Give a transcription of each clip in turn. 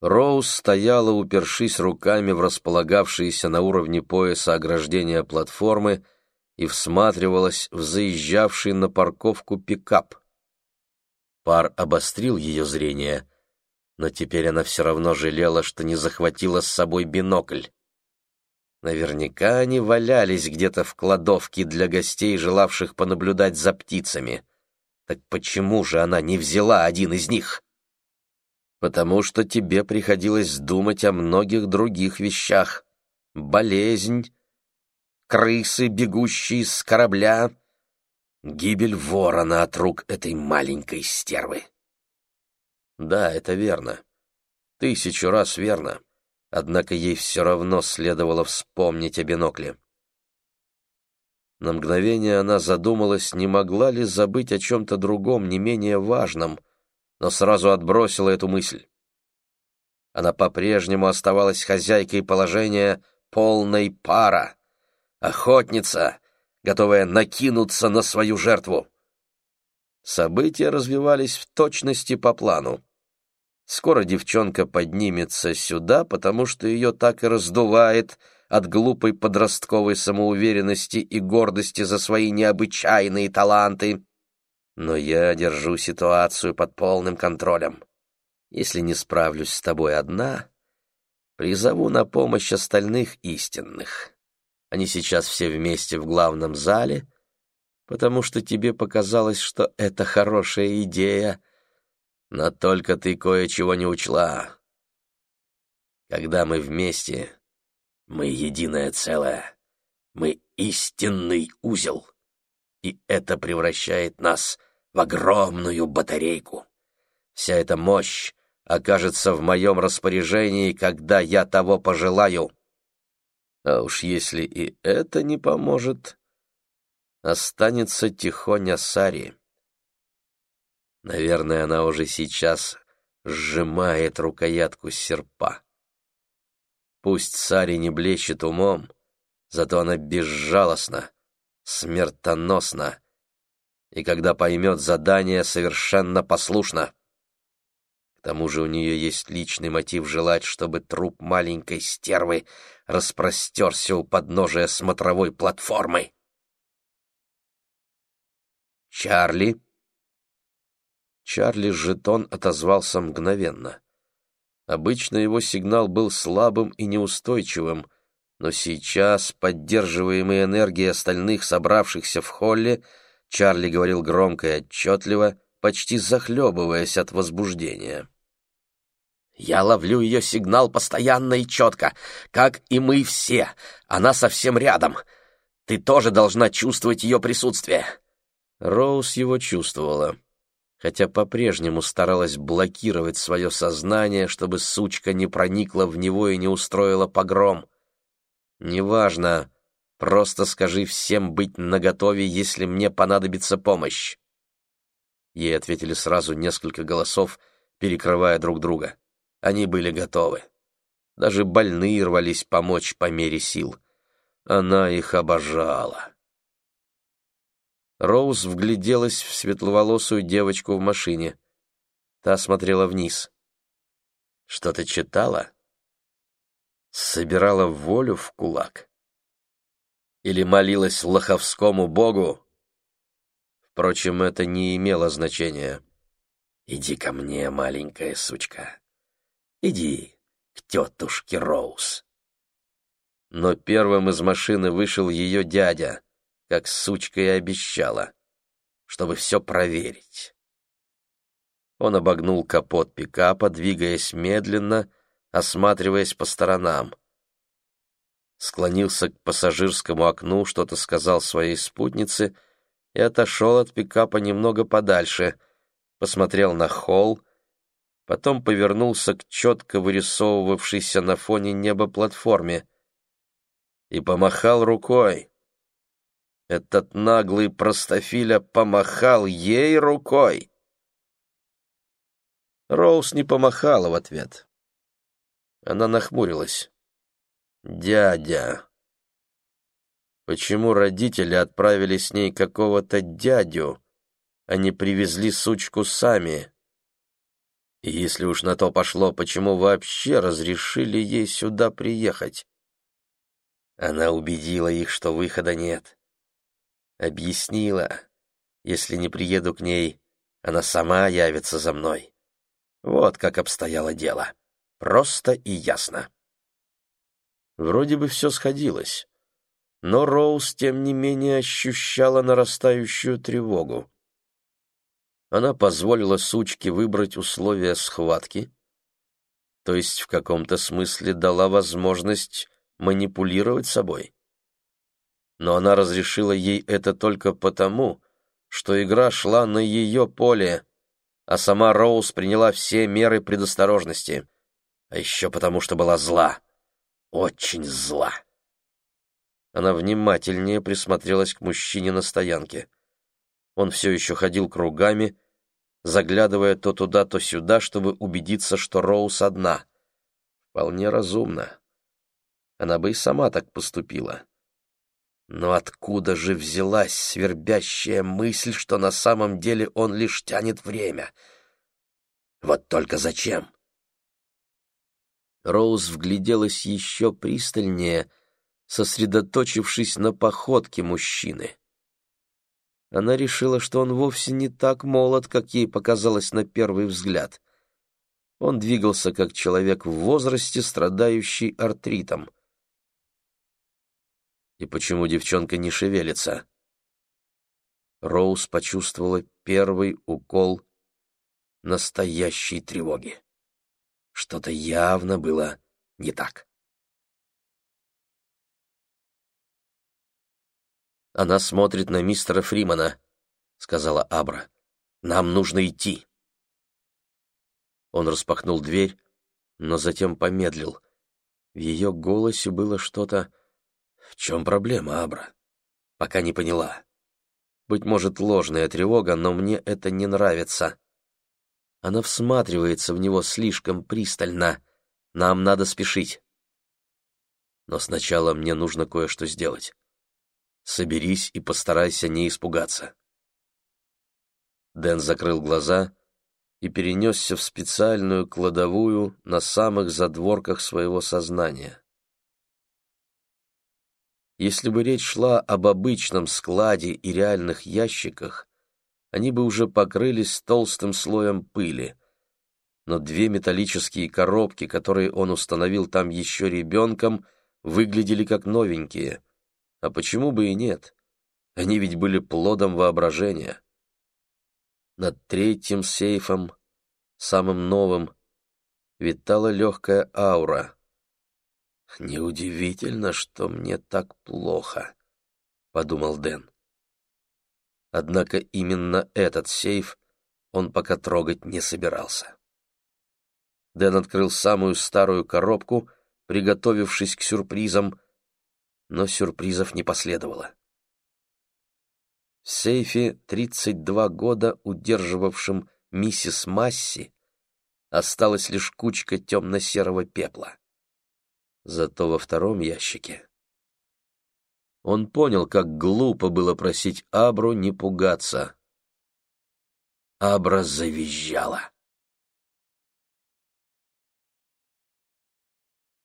Роуз стояла, упершись руками в располагавшиеся на уровне пояса ограждения платформы и всматривалась в заезжавший на парковку пикап. Пар обострил ее зрение, но теперь она все равно жалела, что не захватила с собой бинокль. Наверняка они валялись где-то в кладовке для гостей, желавших понаблюдать за птицами. Так почему же она не взяла один из них? Потому что тебе приходилось думать о многих других вещах. Болезнь, крысы, бегущие с корабля, гибель ворона от рук этой маленькой стервы. Да, это верно. Тысячу раз верно. Однако ей все равно следовало вспомнить о бинокле. На мгновение она задумалась, не могла ли забыть о чем-то другом, не менее важном, но сразу отбросила эту мысль. Она по-прежнему оставалась хозяйкой положения полной пара, охотница, готовая накинуться на свою жертву. События развивались в точности по плану. Скоро девчонка поднимется сюда, потому что ее так и раздувает от глупой подростковой самоуверенности и гордости за свои необычайные таланты. Но я держу ситуацию под полным контролем. Если не справлюсь с тобой одна, призову на помощь остальных истинных. Они сейчас все вместе в главном зале, потому что тебе показалось, что это хорошая идея, но только ты кое-чего не учла. Когда мы вместе, мы единое целое, мы истинный узел, и это превращает нас в огромную батарейку. Вся эта мощь окажется в моем распоряжении, когда я того пожелаю. А уж если и это не поможет, останется тихоня Сари. Наверное, она уже сейчас сжимает рукоятку серпа. Пусть Сари не блещет умом, зато она безжалостна, смертоносна, и когда поймет задание, совершенно послушна. К тому же у нее есть личный мотив желать, чтобы труп маленькой стервы распростерся у подножия смотровой платформы. «Чарли?» Чарли жетон отозвался мгновенно. Обычно его сигнал был слабым и неустойчивым, но сейчас, поддерживаемый энергией остальных собравшихся в холле, Чарли говорил громко и отчетливо, почти захлебываясь от возбуждения. «Я ловлю ее сигнал постоянно и четко, как и мы все. Она совсем рядом. Ты тоже должна чувствовать ее присутствие». Роуз его чувствовала хотя по-прежнему старалась блокировать свое сознание, чтобы сучка не проникла в него и не устроила погром. «Неважно, просто скажи всем быть наготове, если мне понадобится помощь». Ей ответили сразу несколько голосов, перекрывая друг друга. Они были готовы. Даже больные рвались помочь по мере сил. Она их обожала. Роуз вгляделась в светловолосую девочку в машине. Та смотрела вниз. «Что-то читала?» «Собирала волю в кулак?» «Или молилась лоховскому богу?» Впрочем, это не имело значения. «Иди ко мне, маленькая сучка. Иди к тетушке Роуз». Но первым из машины вышел ее дядя — как сучка и обещала, чтобы все проверить. Он обогнул капот пикапа, двигаясь медленно, осматриваясь по сторонам. Склонился к пассажирскому окну, что-то сказал своей спутнице и отошел от пикапа немного подальше, посмотрел на холл, потом повернулся к четко вырисовывавшейся на фоне неба платформе и помахал рукой. Этот наглый простофиля помахал ей рукой. Роуз не помахала в ответ. Она нахмурилась. «Дядя». Почему родители отправили с ней какого-то дядю, а не привезли сучку сами? И если уж на то пошло, почему вообще разрешили ей сюда приехать? Она убедила их, что выхода нет. Объяснила, если не приеду к ней, она сама явится за мной. Вот как обстояло дело. Просто и ясно. Вроде бы все сходилось, но Роуз, тем не менее, ощущала нарастающую тревогу. Она позволила сучке выбрать условия схватки, то есть в каком-то смысле дала возможность манипулировать собой. Но она разрешила ей это только потому, что игра шла на ее поле, а сама Роуз приняла все меры предосторожности, а еще потому, что была зла, очень зла. Она внимательнее присмотрелась к мужчине на стоянке. Он все еще ходил кругами, заглядывая то туда, то сюда, чтобы убедиться, что Роуз одна. Вполне разумно. Она бы и сама так поступила. Но откуда же взялась свербящая мысль, что на самом деле он лишь тянет время? Вот только зачем? Роуз вгляделась еще пристальнее, сосредоточившись на походке мужчины. Она решила, что он вовсе не так молод, как ей показалось на первый взгляд. Он двигался как человек в возрасте, страдающий артритом. И почему девчонка не шевелится? Роуз почувствовала первый укол настоящей тревоги. Что-то явно было не так. Она смотрит на мистера Фримана, сказала Абра. Нам нужно идти. Он распахнул дверь, но затем помедлил. В ее голосе было что-то «В чем проблема, Абра?» «Пока не поняла. Быть может, ложная тревога, но мне это не нравится. Она всматривается в него слишком пристально. Нам надо спешить. Но сначала мне нужно кое-что сделать. Соберись и постарайся не испугаться». Дэн закрыл глаза и перенесся в специальную кладовую на самых задворках своего сознания. Если бы речь шла об обычном складе и реальных ящиках, они бы уже покрылись толстым слоем пыли. Но две металлические коробки, которые он установил там еще ребенком, выглядели как новенькие. А почему бы и нет? Они ведь были плодом воображения. Над третьим сейфом, самым новым, витала легкая аура — «Неудивительно, что мне так плохо», — подумал Дэн. Однако именно этот сейф он пока трогать не собирался. Дэн открыл самую старую коробку, приготовившись к сюрпризам, но сюрпризов не последовало. В сейфе 32 года удерживавшим миссис Масси осталась лишь кучка темно-серого пепла. Зато во втором ящике он понял, как глупо было просить Абру не пугаться. Абра завизжала.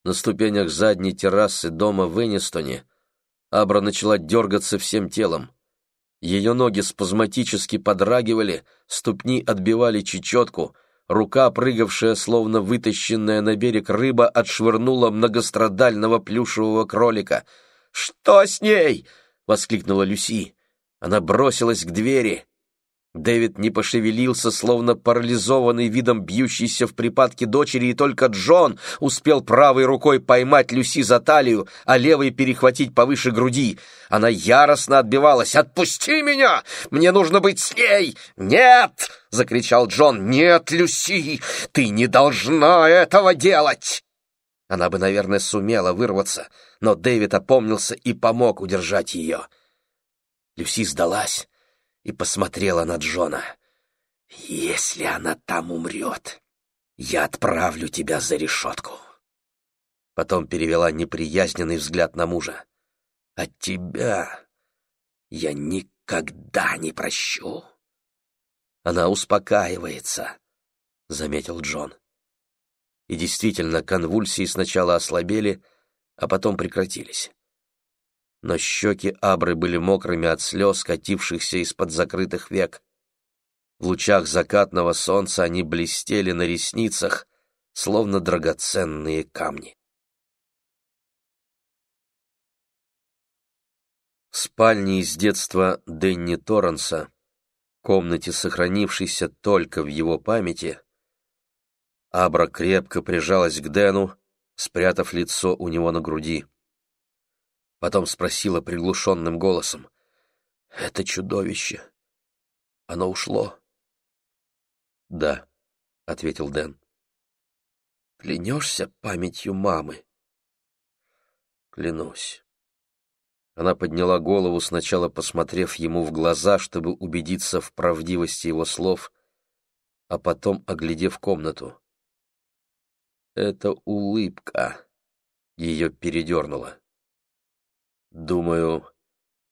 На ступенях задней террасы дома в Эннистоне Абра начала дергаться всем телом. Ее ноги спазматически подрагивали, ступни отбивали чечетку — Рука, прыгавшая, словно вытащенная на берег рыба, отшвырнула многострадального плюшевого кролика. «Что с ней?» — воскликнула Люси. Она бросилась к двери. Дэвид не пошевелился, словно парализованный видом бьющейся в припадке дочери, и только Джон успел правой рукой поймать Люси за талию, а левой перехватить повыше груди. Она яростно отбивалась. «Отпусти меня! Мне нужно быть с ней!» «Нет!» — закричал Джон. «Нет, Люси! Ты не должна этого делать!» Она бы, наверное, сумела вырваться, но Дэвид опомнился и помог удержать ее. Люси сдалась и посмотрела на Джона. «Если она там умрет, я отправлю тебя за решетку». Потом перевела неприязненный взгляд на мужа. «От тебя я никогда не прощу». Она успокаивается. заметил Джон. И действительно, конвульсии сначала ослабели, а потом прекратились. Но щеки Абры были мокрыми от слез, катившихся из-под закрытых век. В лучах закатного солнца они блестели на ресницах, словно драгоценные камни. В спальне из детства Дэнни Торренса, комнате, сохранившейся только в его памяти, Абра крепко прижалась к Дэну, спрятав лицо у него на груди. Потом спросила приглушенным голосом. «Это чудовище. Оно ушло?» «Да», — ответил Дэн. «Клянешься памятью мамы?» «Клянусь». Она подняла голову, сначала посмотрев ему в глаза, чтобы убедиться в правдивости его слов, а потом оглядев комнату. Эта улыбка ее передернула. «Думаю,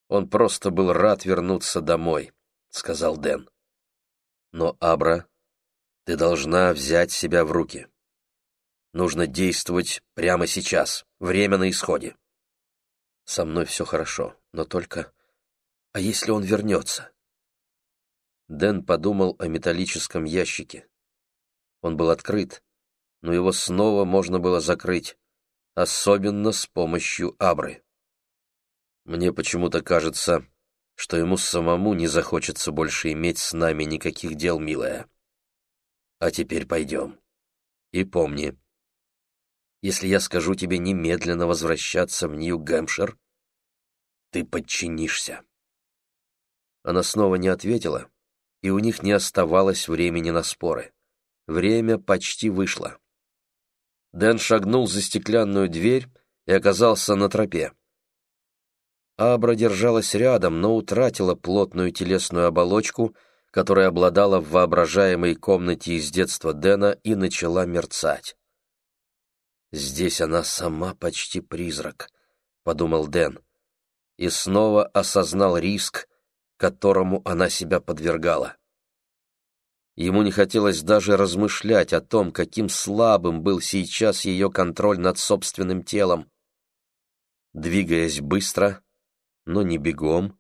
он просто был рад вернуться домой», — сказал Дэн. «Но, Абра, ты должна взять себя в руки. Нужно действовать прямо сейчас, время на исходе. Со мной все хорошо, но только... А если он вернется?» Дэн подумал о металлическом ящике. Он был открыт, но его снова можно было закрыть, особенно с помощью Абры. Мне почему-то кажется, что ему самому не захочется больше иметь с нами никаких дел, милая. А теперь пойдем. И помни, если я скажу тебе немедленно возвращаться в Нью-Гэмпшир, ты подчинишься. Она снова не ответила, и у них не оставалось времени на споры. Время почти вышло. Дэн шагнул за стеклянную дверь и оказался на тропе. Абра держалась рядом, но утратила плотную телесную оболочку, которая обладала в воображаемой комнате из детства Дэна и начала мерцать. «Здесь она сама почти призрак», — подумал Дэн, и снова осознал риск, которому она себя подвергала. Ему не хотелось даже размышлять о том, каким слабым был сейчас ее контроль над собственным телом. Двигаясь быстро, но не бегом,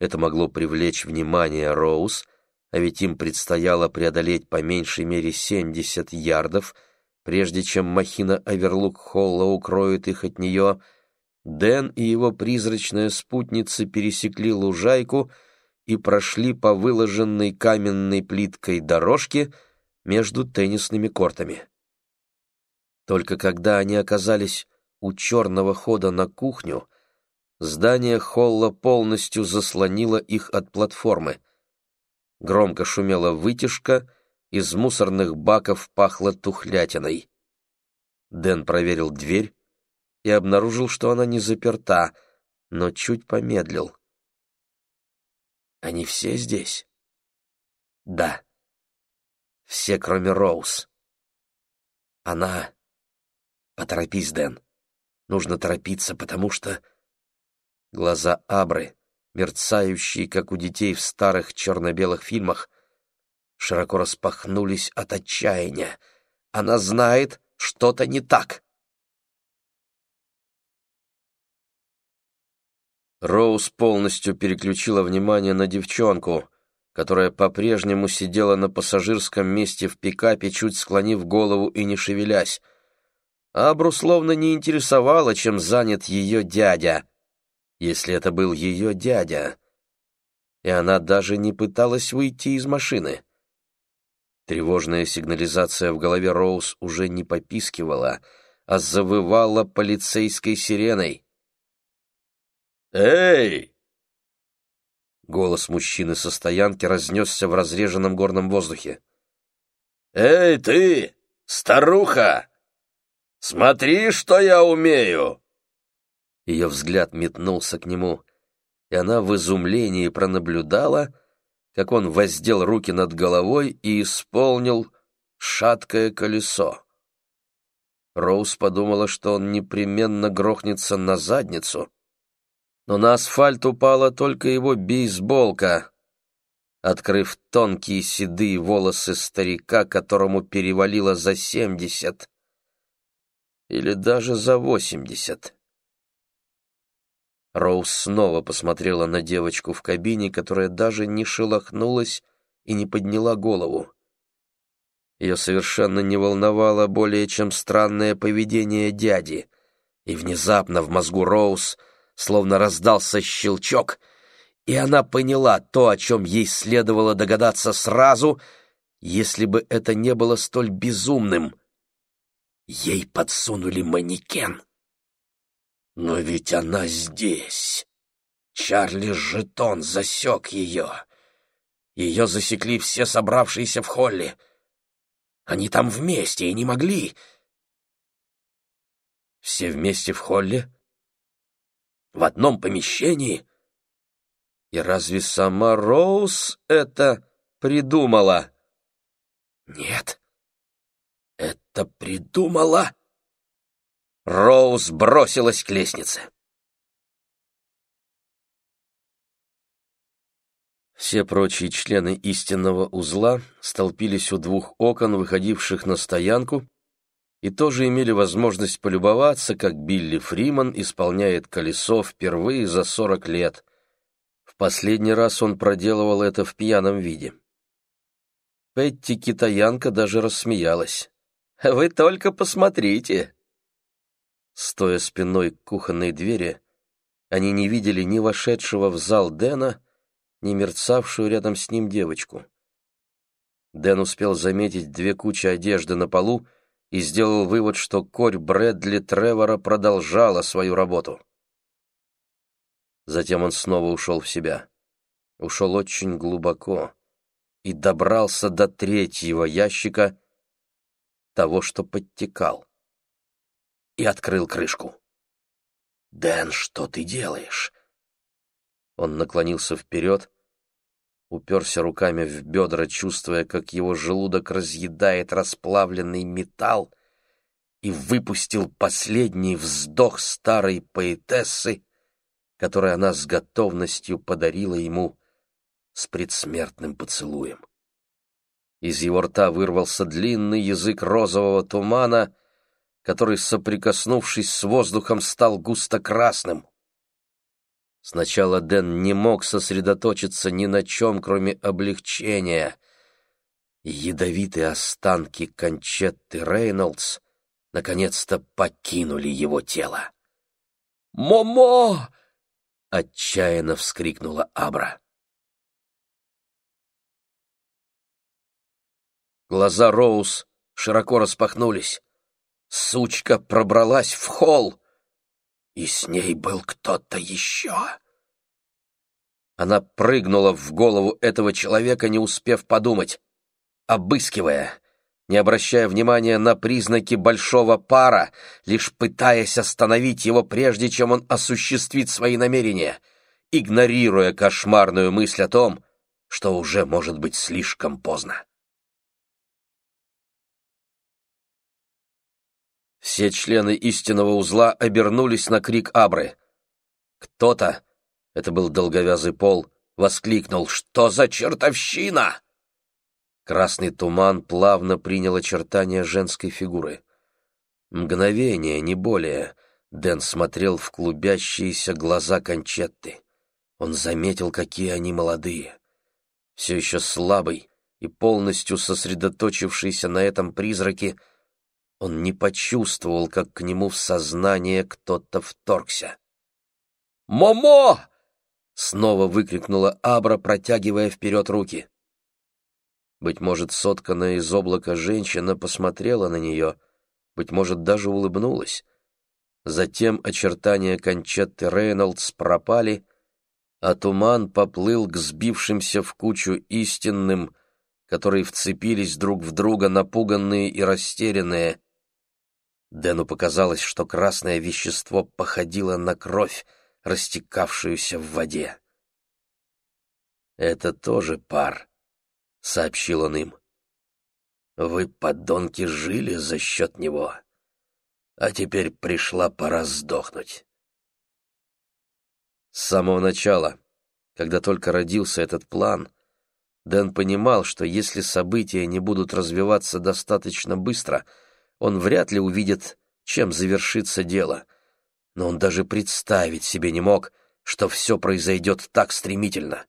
это могло привлечь внимание Роуз, а ведь им предстояло преодолеть по меньшей мере 70 ярдов, прежде чем махина Оверлук Холла укроет их от нее, Дэн и его призрачная спутница пересекли лужайку — и прошли по выложенной каменной плиткой дорожке между теннисными кортами. Только когда они оказались у черного хода на кухню, здание холла полностью заслонило их от платформы. Громко шумела вытяжка, из мусорных баков пахло тухлятиной. Дэн проверил дверь и обнаружил, что она не заперта, но чуть помедлил. Они все здесь? Да. Все, кроме Роуз. Она... Поторопись, Дэн. Нужно торопиться, потому что... Глаза Абры, мерцающие, как у детей в старых черно-белых фильмах, широко распахнулись от отчаяния. Она знает, что-то не так. Роуз полностью переключила внимание на девчонку, которая по-прежнему сидела на пассажирском месте в пикапе, чуть склонив голову и не шевелясь. Абру словно не интересовало, чем занят ее дядя, если это был ее дядя. И она даже не пыталась выйти из машины. Тревожная сигнализация в голове Роуз уже не попискивала, а завывала полицейской сиреной. «Эй!» Голос мужчины со стоянки разнесся в разреженном горном воздухе. «Эй, ты, старуха! Смотри, что я умею!» Ее взгляд метнулся к нему, и она в изумлении пронаблюдала, как он воздел руки над головой и исполнил шаткое колесо. Роуз подумала, что он непременно грохнется на задницу, но на асфальт упала только его бейсболка. открыв тонкие седые волосы старика, которому перевалило за семьдесят или даже за восемьдесят. Роуз снова посмотрела на девочку в кабине, которая даже не шелохнулась и не подняла голову. Ее совершенно не волновало более чем странное поведение дяди, и внезапно в мозгу Роуз словно раздался щелчок, и она поняла то, о чем ей следовало догадаться сразу, если бы это не было столь безумным. Ей подсунули манекен. Но ведь она здесь. Чарли жетон засек ее. Ее засекли все собравшиеся в холле. Они там вместе и не могли. Все вместе в холле? В одном помещении? И разве сама Роуз это придумала? Нет. Это придумала Роуз бросилась к лестнице. Все прочие члены истинного узла столпились у двух окон, выходивших на стоянку, и тоже имели возможность полюбоваться, как Билли Фриман исполняет колесо впервые за сорок лет. В последний раз он проделывал это в пьяном виде. Петти Китаянка даже рассмеялась. «Вы только посмотрите!» Стоя спиной к кухонной двери, они не видели ни вошедшего в зал Дэна, ни мерцавшую рядом с ним девочку. Дэн успел заметить две кучи одежды на полу и сделал вывод, что корь Брэдли Тревора продолжала свою работу. Затем он снова ушел в себя. Ушел очень глубоко и добрался до третьего ящика, того, что подтекал и открыл крышку. «Дэн, что ты делаешь?» Он наклонился вперед, уперся руками в бедра, чувствуя, как его желудок разъедает расплавленный металл, и выпустил последний вздох старой поэтессы, который она с готовностью подарила ему с предсмертным поцелуем. Из его рта вырвался длинный язык розового тумана, который, соприкоснувшись с воздухом, стал густо-красным. Сначала Дэн не мог сосредоточиться ни на чем, кроме облегчения. Ядовитые останки Кончетты Рейнольдс наконец-то покинули его тело. «Момо!» — отчаянно вскрикнула Абра. Глаза Роуз широко распахнулись. Сучка пробралась в холл, и с ней был кто-то еще. Она прыгнула в голову этого человека, не успев подумать, обыскивая, не обращая внимания на признаки большого пара, лишь пытаясь остановить его прежде, чем он осуществит свои намерения, игнорируя кошмарную мысль о том, что уже может быть слишком поздно. Все члены истинного узла обернулись на крик Абры. Кто-то, это был долговязый пол, воскликнул «Что за чертовщина?» Красный туман плавно принял очертания женской фигуры. Мгновение, не более, Дэн смотрел в клубящиеся глаза Кончетты. Он заметил, какие они молодые. Все еще слабый и полностью сосредоточившийся на этом призраке — он не почувствовал, как к нему в сознание кто-то вторгся. «Момо!» — снова выкрикнула Абра, протягивая вперед руки. Быть может, сотканная из облака женщина посмотрела на нее, быть может, даже улыбнулась. Затем очертания Кончетты Рейнольдс пропали, а туман поплыл к сбившимся в кучу истинным, которые вцепились друг в друга, напуганные и растерянные, Дэну показалось, что красное вещество походило на кровь, растекавшуюся в воде. «Это тоже пар», — сообщил он им. «Вы, подонки, жили за счет него, а теперь пришла пора сдохнуть». С самого начала, когда только родился этот план, Дэн понимал, что если события не будут развиваться достаточно быстро, он вряд ли увидит, чем завершится дело. Но он даже представить себе не мог, что все произойдет так стремительно.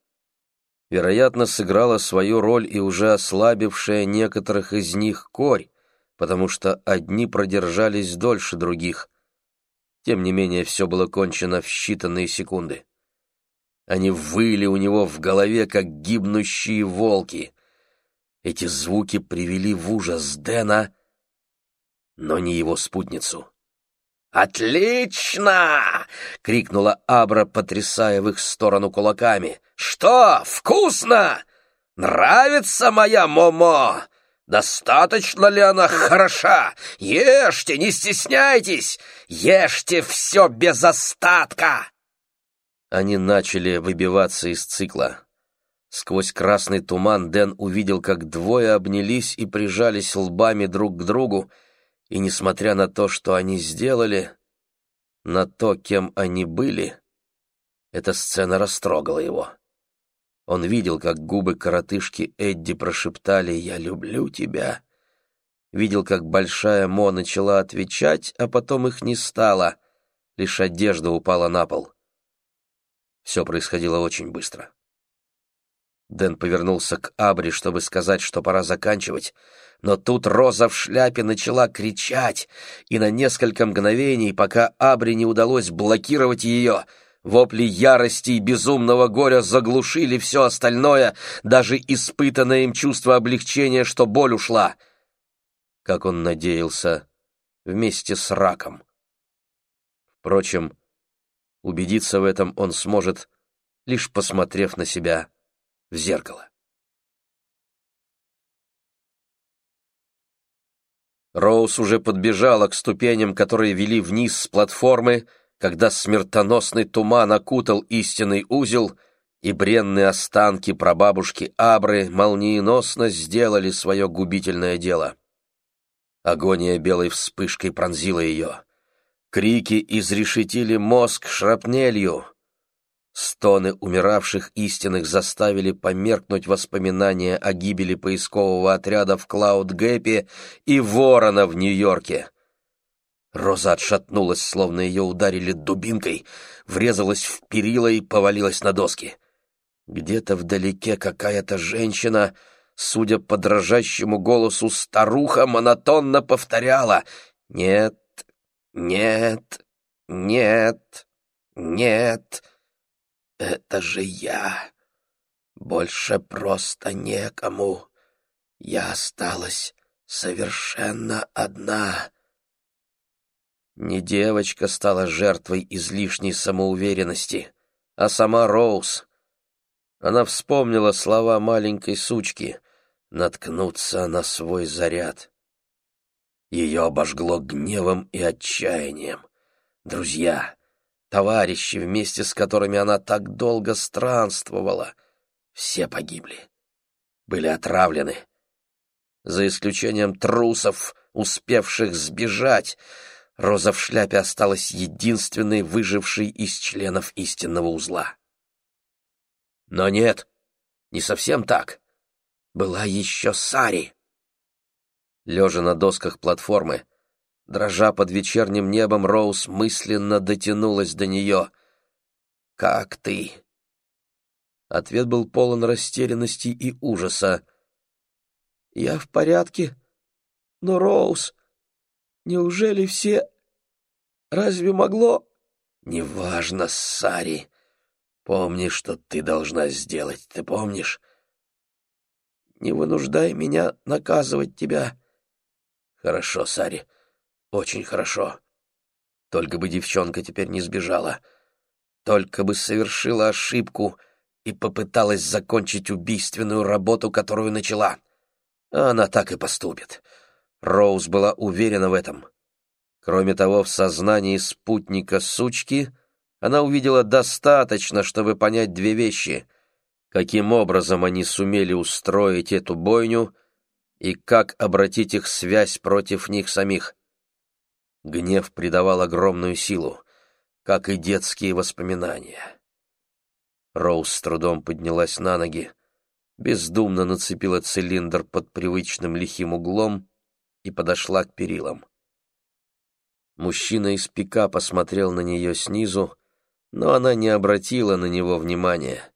Вероятно, сыграла свою роль и уже ослабившая некоторых из них корь, потому что одни продержались дольше других. Тем не менее, все было кончено в считанные секунды. Они выли у него в голове, как гибнущие волки. Эти звуки привели в ужас Дэна, но не его спутницу. «Отлично!» — крикнула Абра, потрясая в их сторону кулаками. «Что, вкусно? Нравится моя Момо? Достаточно ли она хороша? Ешьте, не стесняйтесь! Ешьте все без остатка!» Они начали выбиваться из цикла. Сквозь красный туман Дэн увидел, как двое обнялись и прижались лбами друг к другу, и, несмотря на то, что они сделали, на то, кем они были, эта сцена растрогала его. Он видел, как губы коротышки Эдди прошептали «Я люблю тебя». Видел, как большая Мо начала отвечать, а потом их не стало, лишь одежда упала на пол. Все происходило очень быстро. Дэн повернулся к Абри, чтобы сказать, что пора заканчивать, но тут Роза в шляпе начала кричать, и на несколько мгновений, пока Абри не удалось блокировать ее, вопли ярости и безумного горя заглушили все остальное, даже испытанное им чувство облегчения, что боль ушла. Как он надеялся, вместе с раком. Впрочем, убедиться в этом он сможет, лишь посмотрев на себя в зеркало. Роуз уже подбежала к ступеням, которые вели вниз с платформы, когда смертоносный туман окутал истинный узел, и бренные останки прабабушки Абры молниеносно сделали свое губительное дело. Агония белой вспышкой пронзила ее. Крики изрешетили мозг шрапнелью. Стоны умиравших истинных заставили померкнуть воспоминания о гибели поискового отряда в Клауд-Гэпе и ворона в Нью-Йорке. Роза отшатнулась, словно ее ударили дубинкой, врезалась в перила и повалилась на доски. Где-то вдалеке какая-то женщина, судя по дрожащему голосу старуха, монотонно повторяла «Нет, нет, нет, нет». Это же я. Больше просто некому. Я осталась совершенно одна. Не девочка стала жертвой излишней самоуверенности, а сама Роуз. Она вспомнила слова маленькой сучки «наткнуться на свой заряд». Ее обожгло гневом и отчаянием. Друзья, Товарищи, вместе с которыми она так долго странствовала, все погибли, были отравлены. За исключением трусов, успевших сбежать, Роза в шляпе осталась единственной выжившей из членов истинного узла. Но нет, не совсем так. Была еще Сари. Лежа на досках платформы, Дрожа под вечерним небом, Роуз мысленно дотянулась до нее. «Как ты?» Ответ был полон растерянности и ужаса. «Я в порядке. Но, Роуз, неужели все... Разве могло...» «Неважно, Сари. Помни, что ты должна сделать, ты помнишь?» «Не вынуждай меня наказывать тебя». «Хорошо, Сари. Очень хорошо. Только бы девчонка теперь не сбежала. Только бы совершила ошибку и попыталась закончить убийственную работу, которую начала. Она так и поступит. Роуз была уверена в этом. Кроме того, в сознании спутника сучки она увидела достаточно, чтобы понять две вещи. Каким образом они сумели устроить эту бойню и как обратить их связь против них самих. Гнев придавал огромную силу, как и детские воспоминания. Роуз с трудом поднялась на ноги. бездумно нацепила цилиндр под привычным лихим углом и подошла к перилам. Мужчина из пика посмотрел на нее снизу, но она не обратила на него внимания.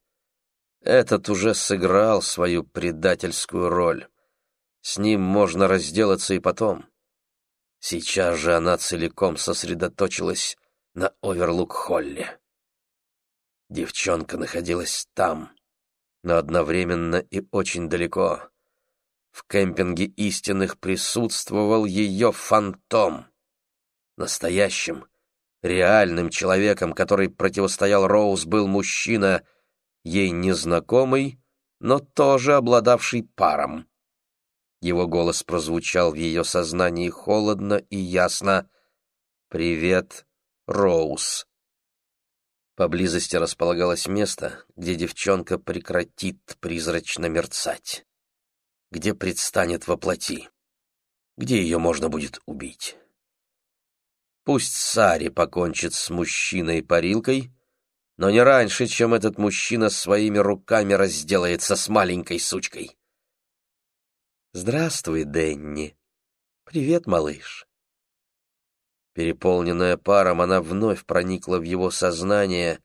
Этот уже сыграл свою предательскую роль. С ним можно разделаться и потом. Сейчас же она целиком сосредоточилась на Оверлук-Холле. Девчонка находилась там, но одновременно и очень далеко. В кемпинге истинных присутствовал ее фантом. Настоящим, реальным человеком, который противостоял Роуз, был мужчина, ей незнакомый, но тоже обладавший паром. Его голос прозвучал в ее сознании холодно и ясно. «Привет, Роуз». Поблизости располагалось место, где девчонка прекратит призрачно мерцать, где предстанет воплоти, где ее можно будет убить. Пусть Сари покончит с мужчиной-парилкой, но не раньше, чем этот мужчина своими руками разделается с маленькой сучкой. «Здравствуй, Денни. Привет, малыш». Переполненная паром, она вновь проникла в его сознание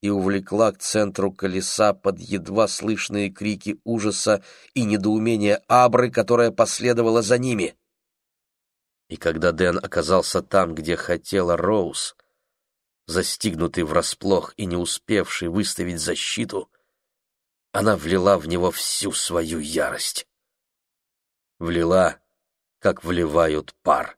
и увлекла к центру колеса под едва слышные крики ужаса и недоумения Абры, которая последовала за ними. И когда Дэн оказался там, где хотела Роуз, застигнутый врасплох и не успевший выставить защиту, она влила в него всю свою ярость. Влила, как вливают пар.